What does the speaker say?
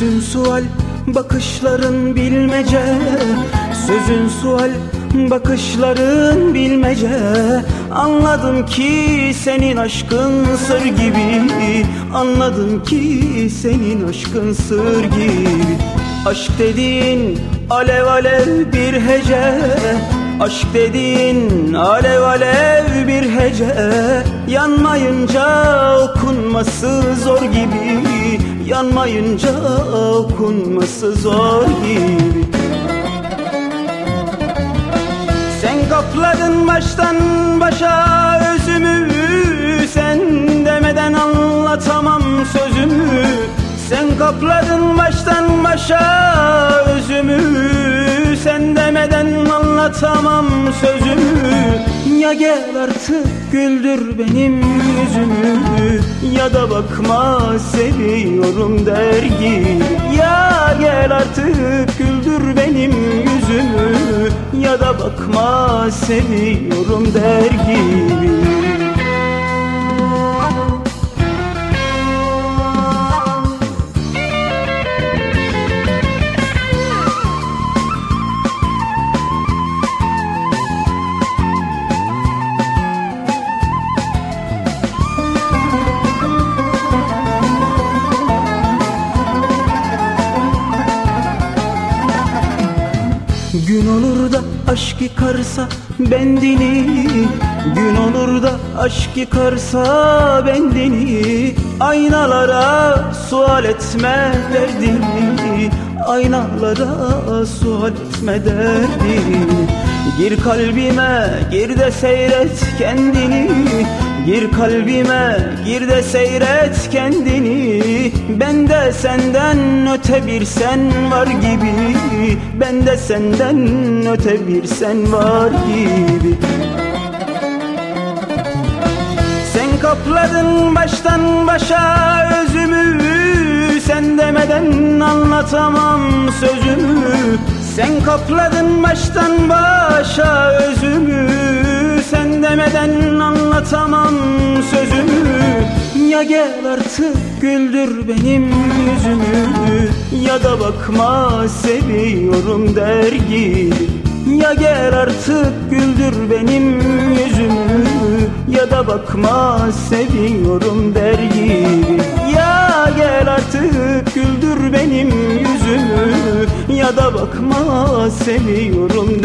Sözün sual, bakışların bilmece. Sözün sual, bakışların bilmece. Anladım ki senin aşkın sır gibi. Anladım ki senin aşkın sır gibi. Aşk dediğin alev alev bir hece. Aşk dediğin alev alev bir hece. Yanmayınca okunması zor gibi Yanmayınca okunması zor gibi. Sen kapladın baştan başa özümü Sen demeden anlatamam sözümü. Sen kapladın baştan başa özümü Sen demeden anlatamam sözümü Ya gel artık güldür benim yüzümü. Ya da bakma seviyorum der gibi. Ya gel artık güldür benim yüzümü. Ya da bakma seviyorum der gibi Gün olur da aşk yıkarsa bendini Gün olur da aşk yıkarsa bendini Aynalara sual etme derdini Aynalara sual etme derdini. Gir kalbime gir de seyret kendini Gir kalbime gir de seyret kendini. Ben de senden öte bir sen var gibi Ben de senden öte bir sen var gibi. Sen kapladın baştan başa özümü Sen demeden anlatamam sözümü. Sen kapladın baştan başa özümü Sen demeden anlatamam sözümü Ya gel artık güldür benim yüzümü. Ya da bakma seviyorum der gibi. Ya gel artık güldür benim yüzümü. Ya da bakma seviyorum der gibi. Ya gel artık güldür benim yüzümü. Ya da bakma seviyorum